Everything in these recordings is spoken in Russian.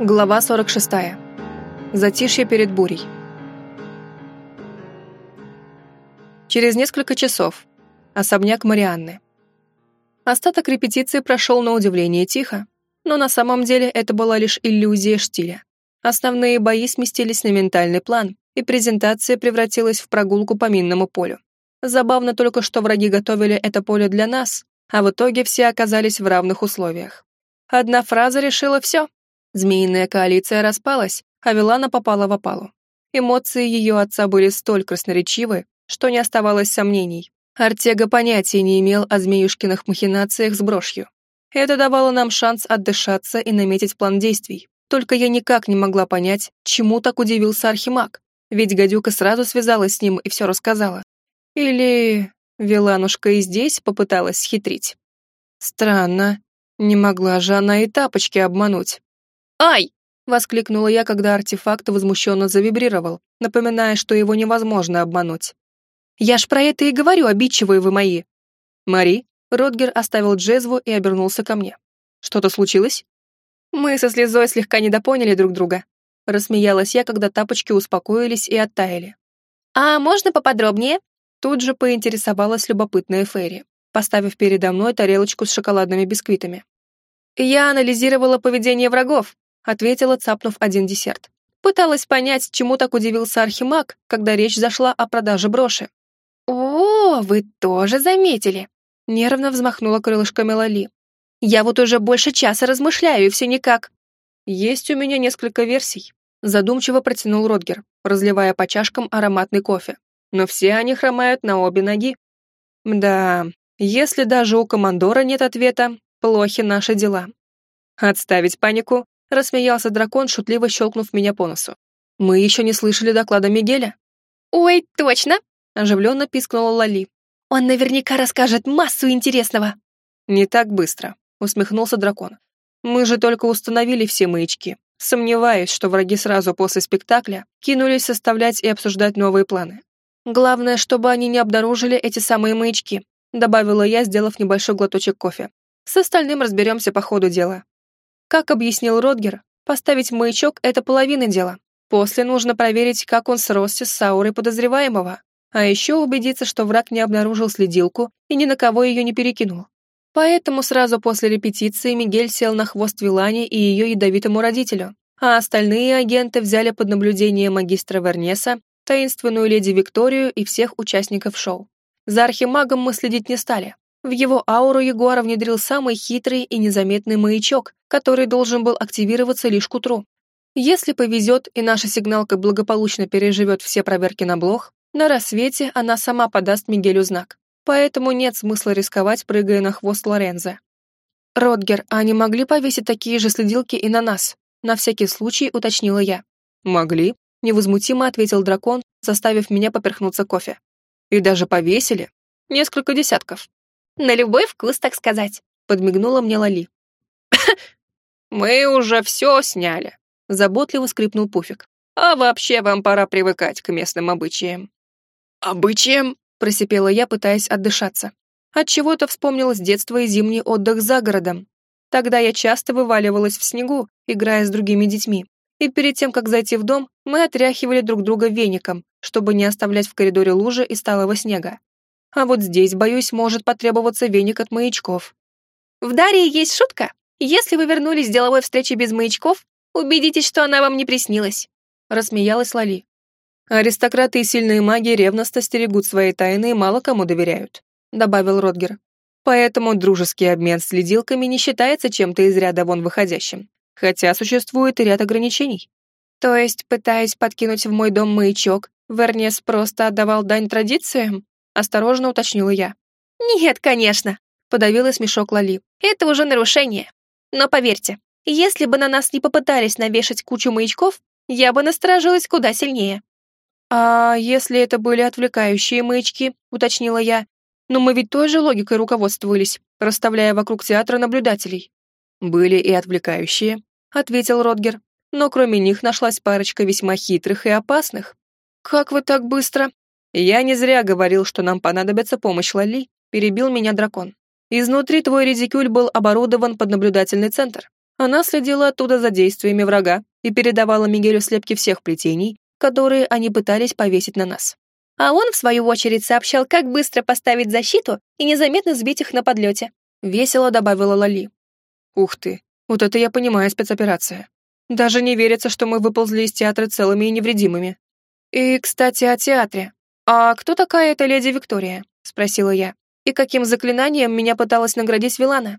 Глава 46. Затишье перед бурей. Через несколько часов. Особняк Марианны. Остаток репетиции прошел на удивление тихо, но на самом деле это была лишь иллюзия штиля. Основные бои сместились на ментальный план, и презентация превратилась в прогулку по минному полю. Забавно только, что враги готовили это поле для нас, а в итоге все оказались в равных условиях. Одна фраза решила все. Змеиная коалиция распалась, а Вилана попала в опалу. Эмоции ее отца были столь красноречивы, что не оставалось сомнений. Артега понятия не имел о змеюшкиных махинациях с брошью. Это давало нам шанс отдышаться и наметить план действий. Только я никак не могла понять, чему так удивился Архимаг, ведь гадюка сразу связалась с ним и все рассказала. Или Виланушка и здесь попыталась схитрить. Странно, не могла же она и тапочки обмануть. «Ай!» — воскликнула я, когда артефакт возмущенно завибрировал, напоминая, что его невозможно обмануть. «Я ж про это и говорю, обидчивые вы мои!» «Мари?» — Ротгер оставил джезву и обернулся ко мне. «Что-то случилось?» Мы со слезой слегка недопоняли друг друга. Рассмеялась я, когда тапочки успокоились и оттаяли. «А можно поподробнее?» Тут же поинтересовалась любопытная Ферри, поставив передо мной тарелочку с шоколадными бисквитами. Я анализировала поведение врагов, ответила, цапнув один десерт. Пыталась понять, чему так удивился Архимаг, когда речь зашла о продаже броши. «О, вы тоже заметили!» Нервно взмахнула крылышками Лали. «Я вот уже больше часа размышляю, и все никак». «Есть у меня несколько версий», задумчиво протянул Родгер, разливая по чашкам ароматный кофе. «Но все они хромают на обе ноги». «Да, если даже у командора нет ответа, плохи наши дела». «Отставить панику Рассмеялся дракон, шутливо щелкнув меня по носу. «Мы еще не слышали доклада Мигеля». «Ой, точно!» — оживленно пискнула Лали. «Он наверняка расскажет массу интересного». «Не так быстро», — усмехнулся дракон. «Мы же только установили все маячки. Сомневаюсь, что враги сразу после спектакля кинулись составлять и обсуждать новые планы. Главное, чтобы они не обнаружили эти самые маячки», добавила я, сделав небольшой глоточек кофе. «С остальным разберемся по ходу дела. Как объяснил Родгер, поставить маячок — это половина дела. После нужно проверить, как он сросся с аурой подозреваемого, а еще убедиться, что враг не обнаружил следилку и ни на кого ее не перекинул. Поэтому сразу после репетиции Мигель сел на хвост Вилане и ее ядовитому родителю, а остальные агенты взяли под наблюдение магистра Вернеса, таинственную леди Викторию и всех участников шоу. За архимагом мы следить не стали. В его ауру Егора внедрил самый хитрый и незаметный маячок, который должен был активироваться лишь к утру. Если повезет и наша сигналка благополучно переживет все проверки на блох, на рассвете она сама подаст Мигелю знак. Поэтому нет смысла рисковать, прыгая на хвост Лорензо. «Ротгер, а не могли повесить такие же следилки и на нас?» На всякий случай уточнила я. «Могли», — невозмутимо ответил дракон, заставив меня поперхнуться кофе. «И даже повесили. Несколько десятков. На любой вкус, так сказать», — подмигнула мне Лали. «Мы уже все сняли», — заботливо скрипнул Пуфик. «А вообще вам пора привыкать к местным обычаям». «Обычаям?» — просипела я, пытаясь отдышаться. Отчего-то вспомнилось детство и зимний отдых за городом. Тогда я часто вываливалась в снегу, играя с другими детьми. И перед тем, как зайти в дом, мы отряхивали друг друга веником, чтобы не оставлять в коридоре лужи и сталого снега. А вот здесь, боюсь, может потребоваться веник от маячков. В Дарье есть шутка. Если вы вернулись с деловой встречи без маячков, убедитесь, что она вам не приснилась. Рассмеялась Лали. Аристократы и сильные маги ревностно стерегут свои тайны и мало кому доверяют, добавил Ротгер. Поэтому дружеский обмен следилками не считается чем-то из ряда вон выходящим. Хотя существует и ряд ограничений. То есть, пытаясь подкинуть в мой дом маячок, Вернес просто отдавал дань традициям? Осторожно уточнила я. «Нет, конечно», — подавила смешок Лали. «Это уже нарушение. Но поверьте, если бы на нас не попытались навешать кучу маячков, я бы насторожилась куда сильнее». «А если это были отвлекающие маячки?» — уточнила я. «Но мы ведь той же логикой руководствовались, расставляя вокруг театра наблюдателей». «Были и отвлекающие», — ответил Ротгер. «Но кроме них нашлась парочка весьма хитрых и опасных». «Как вы так быстро?» «Я не зря говорил, что нам понадобится помощь Лали», — перебил меня дракон. «Изнутри твой редикюль был оборудован под наблюдательный центр. Она следила оттуда за действиями врага и передавала Мигелю слепки всех плетений, которые они пытались повесить на нас. А он, в свою очередь, сообщал, как быстро поставить защиту и незаметно сбить их на подлете. Весело добавила Лали. Ух ты, вот это я понимаю спецоперация. Даже не верится, что мы выползли из театра целыми и невредимыми. И, кстати, о театре. А кто такая эта леди Виктория? Спросила я. И каким заклинанием меня пыталась наградить Вилана?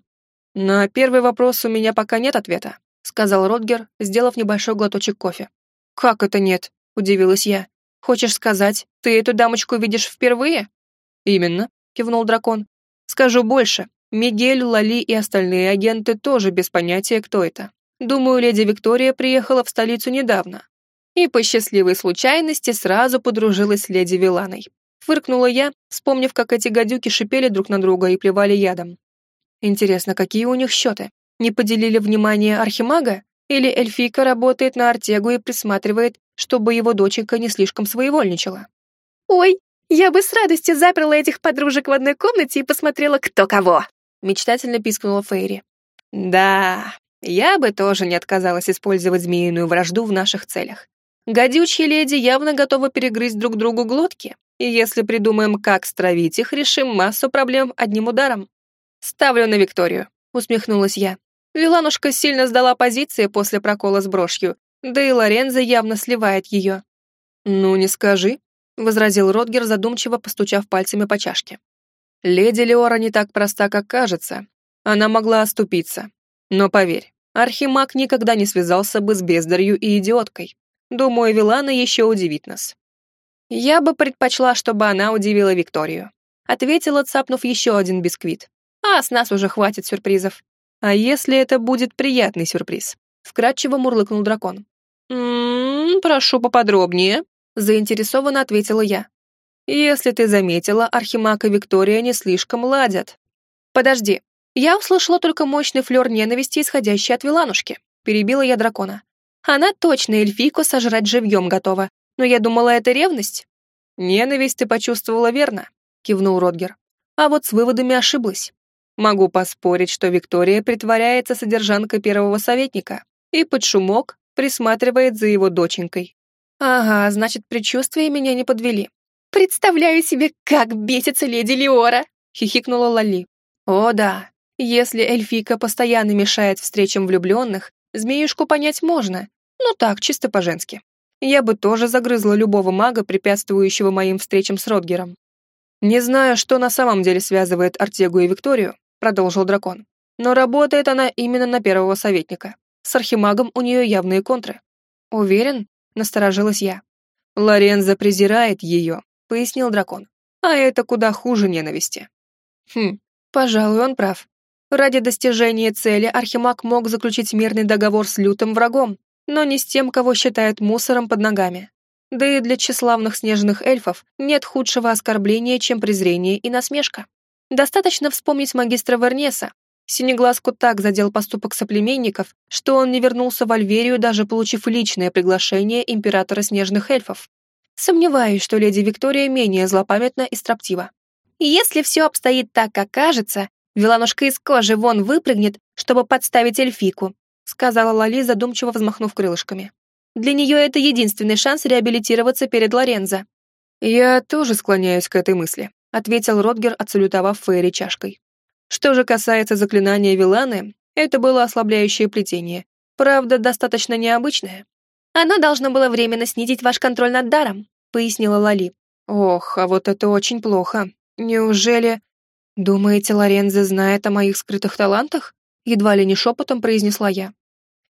На первый вопрос у меня пока нет ответа, сказал Ротгер, сделав небольшой глоточек кофе. Как это нет? Удивилась я. Хочешь сказать, ты эту дамочку видишь впервые? Именно, кивнул дракон. Скажу больше. Мигель, Лали и остальные агенты тоже без понятия, кто это. Думаю, леди Виктория приехала в столицу недавно. И по счастливой случайности сразу подружилась с леди Виланой. Фыркнула я, вспомнив, как эти гадюки шипели друг на друга и плевали ядом. Интересно, какие у них счеты? Не поделили внимание архимага? Или эльфийка работает на Артегу и присматривает, чтобы его доченька не слишком своевольничала? «Ой, я бы с радостью заперла этих подружек в одной комнате и посмотрела, кто кого!» Мечтательно пискнула Фейри. «Да, я бы тоже не отказалась использовать змеиную вражду в наших целях. Гадючие леди явно готовы перегрызть друг другу глотки, и если придумаем, как стравить их, решим массу проблем одним ударом. Ставлю на Викторию», — усмехнулась я. Виланушка сильно сдала позиции после прокола с брошью, да и Лорензо явно сливает ее. «Ну, не скажи», — возразил Ротгер, задумчиво постучав пальцами по чашке. «Леди Леора не так проста, как кажется. Она могла оступиться. Но поверь, Архимаг никогда не связался бы с бездарью и идиоткой. Думаю, Вилана еще удивит нас». «Я бы предпочла, чтобы она удивила Викторию», — ответила, цапнув еще один бисквит. «А с нас уже хватит сюрпризов». «А если это будет приятный сюрприз?» — вкратчиво мурлыкнул дракон. «М-м, прошу поподробнее», — заинтересованно ответила я. «Если ты заметила, Архимаг и Виктория не слишком ладят». «Подожди, я услышала только мощный флёр ненависти, исходящий от Виланушки», — перебила я дракона. «Она точно эльфийку сожрать живьем готова, но я думала, это ревность». «Ненависть ты почувствовала верно», — кивнул Родгер. «А вот с выводами ошиблась. Могу поспорить, что Виктория притворяется содержанкой первого советника и под шумок присматривает за его доченькой. Ага, значит, предчувствия меня не подвели. «Представляю себе, как бесится леди Леора!» — хихикнула Лали. «О да, если эльфийка постоянно мешает встречам влюбленных, змеюшку понять можно. Ну так, чисто по-женски. Я бы тоже загрызла любого мага, препятствующего моим встречам с Родгером. Не знаю, что на самом деле связывает Артегу и Викторию, продолжил дракон. Но работает она именно на первого советника. С архимагом у нее явные контры. Уверен? Насторожилась я. Лоренза презирает ее, пояснил дракон. А это куда хуже ненависти. Хм, пожалуй, он прав. Ради достижения цели архимаг мог заключить мирный договор с лютым врагом, но не с тем, кого считает мусором под ногами. Да и для тщеславных снежных эльфов нет худшего оскорбления, чем презрение и насмешка. Достаточно вспомнить магистра Вернеса. Синеглазку так задел поступок соплеменников, что он не вернулся в Альверию, даже получив личное приглашение императора снежных эльфов. Сомневаюсь, что леди Виктория менее злопамятна и строптива. Если все обстоит так, как кажется, Виланушка из кожи вон выпрыгнет, чтобы подставить эльфику, сказала Лали, задумчиво взмахнув крылышками. Для нее это единственный шанс реабилитироваться перед Лорензо. Я тоже склоняюсь к этой мысли ответил Ротгер, отсалютовав Фейри чашкой. Что же касается заклинания Виланы, это было ослабляющее плетение. Правда, достаточно необычное. Оно должно было временно снизить ваш контроль над даром, пояснила Лали. Ох, а вот это очень плохо. Неужели... Думаете, Лоренза знает о моих скрытых талантах? Едва ли не шепотом произнесла я.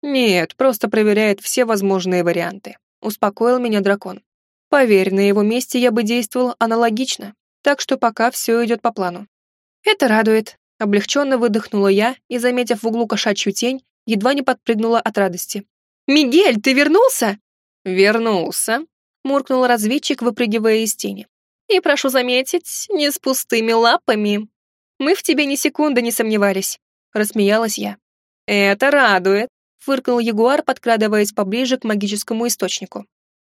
Нет, просто проверяет все возможные варианты. Успокоил меня дракон. Поверь, на его месте я бы действовал аналогично так что пока все идет по плану. Это радует. Облегченно выдохнула я и, заметив в углу кошачью тень, едва не подпрыгнула от радости. «Мигель, ты вернулся?» «Вернулся», — муркнул разведчик, выпрыгивая из тени. «И, прошу заметить, не с пустыми лапами. Мы в тебе ни секунды не сомневались», — рассмеялась я. «Это радует», — фыркнул ягуар, подкрадываясь поближе к магическому источнику.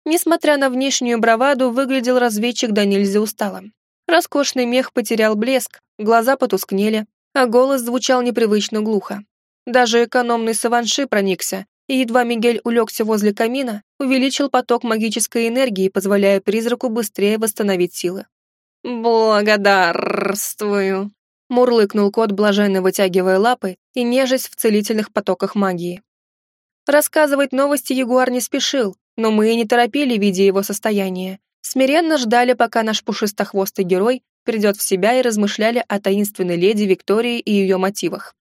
Несмотря на внешнюю браваду, выглядел разведчик до нельзя усталым. Роскошный мех потерял блеск, глаза потускнели, а голос звучал непривычно глухо. Даже экономный Саванши проникся, и едва Мигель улегся возле камина, увеличил поток магической энергии, позволяя призраку быстрее восстановить силы. «Благодарствую», — мурлыкнул кот, блаженно вытягивая лапы и нежесть в целительных потоках магии. Рассказывать новости Ягуар не спешил, но мы и не торопили, видя его состояние. Смиренно ждали, пока наш пушистохвостый герой придет в себя и размышляли о таинственной леди Виктории и ее мотивах.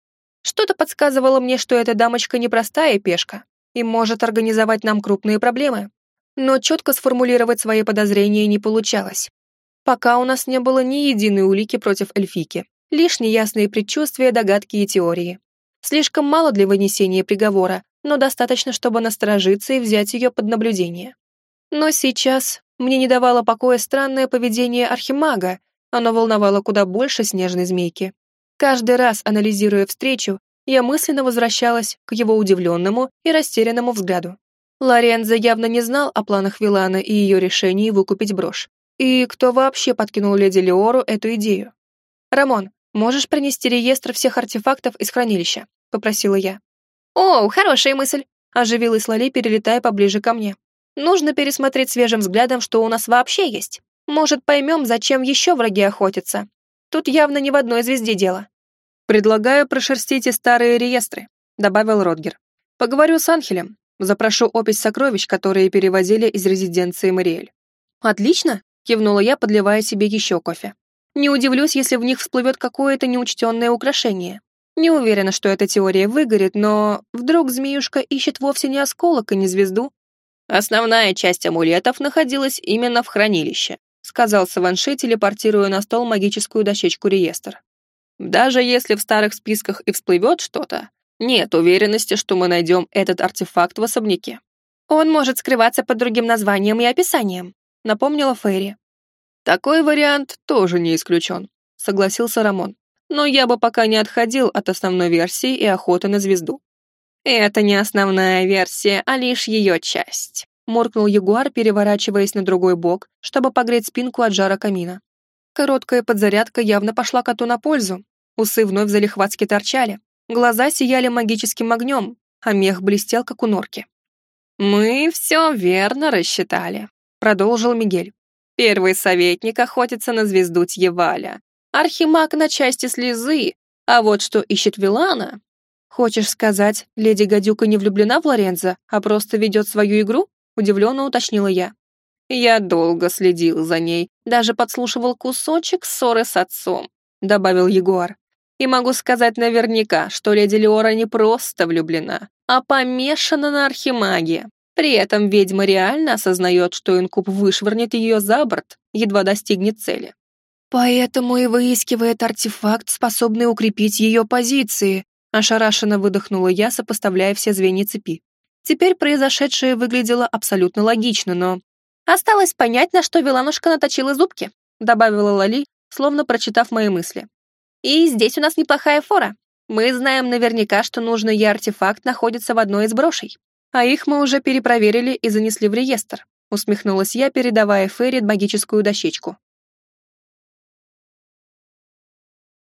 Что-то подсказывало мне, что эта дамочка непростая пешка и может организовать нам крупные проблемы. Но четко сформулировать свои подозрения не получалось. Пока у нас не было ни единой улики против эльфики, лишь неясные предчувствия, догадки и теории. Слишком мало для вынесения приговора, но достаточно, чтобы насторожиться и взять ее под наблюдение. Но сейчас мне не давало покоя странное поведение архимага, оно волновало куда больше снежной змейки. Каждый раз, анализируя встречу, я мысленно возвращалась к его удивленному и растерянному взгляду. Лорензо явно не знал о планах Вилана и ее решении выкупить брошь. И кто вообще подкинул леди Леору эту идею? «Рамон, можешь принести реестр всех артефактов из хранилища?» — попросила я. «О, хорошая мысль!» — оживилась Лали, перелетая поближе ко мне. «Нужно пересмотреть свежим взглядом, что у нас вообще есть. Может, поймем, зачем еще враги охотятся. Тут явно не в одной звезде дело». «Предлагаю прошерстить и старые реестры», — добавил Родгер. «Поговорю с Анхелем. Запрошу опись сокровищ, которые перевозили из резиденции Мариэль». «Отлично!» кивнула я, подливая себе еще кофе. Не удивлюсь, если в них всплывет какое-то неучтенное украшение. Не уверена, что эта теория выгорит, но вдруг змеюшка ищет вовсе не осколок и не звезду. Основная часть амулетов находилась именно в хранилище, сказал Саванши, телепортируя на стол магическую дощечку реестр. Даже если в старых списках и всплывет что-то, нет уверенности, что мы найдем этот артефакт в особняке. Он может скрываться под другим названием и описанием, напомнила Ферри. «Такой вариант тоже не исключен», — согласился Рамон. «Но я бы пока не отходил от основной версии и охоты на звезду». «Это не основная версия, а лишь ее часть», — муркнул Ягуар, переворачиваясь на другой бок, чтобы погреть спинку от жара камина. Короткая подзарядка явно пошла коту на пользу. Усы вновь залихватски торчали, глаза сияли магическим огнем, а мех блестел, как у норки. «Мы все верно рассчитали», продолжил Мигель. Первый советник охотится на звезду Тьеваля, архимаг на части слезы, а вот что ищет Вилана... Хочешь сказать, леди Гадюка не влюблена в Лорензо, а просто ведет свою игру? Удивленно уточнила я. Я долго следил за ней, даже подслушивал кусочек ссоры с отцом, добавил Ягуар. И могу сказать наверняка, что леди Леора не просто влюблена, а помешана на архимаге. При этом ведьма реально осознает, что инкуб вышвырнет ее за борт, едва достигнет цели. «Поэтому и выискивает артефакт, способный укрепить ее позиции», ошарашенно выдохнула я, сопоставляя все звенья цепи. Теперь произошедшее выглядело абсолютно логично, но... «Осталось понять, на что Виланушка наточила зубки», добавила Лали, словно прочитав мои мысли. «И здесь у нас неплохая фора. Мы знаем наверняка, что нужный ей артефакт находится в одной из брошей. А их мы уже перепроверили и занесли в реестр, усмехнулась я, передавая Ферри магическую дощечку.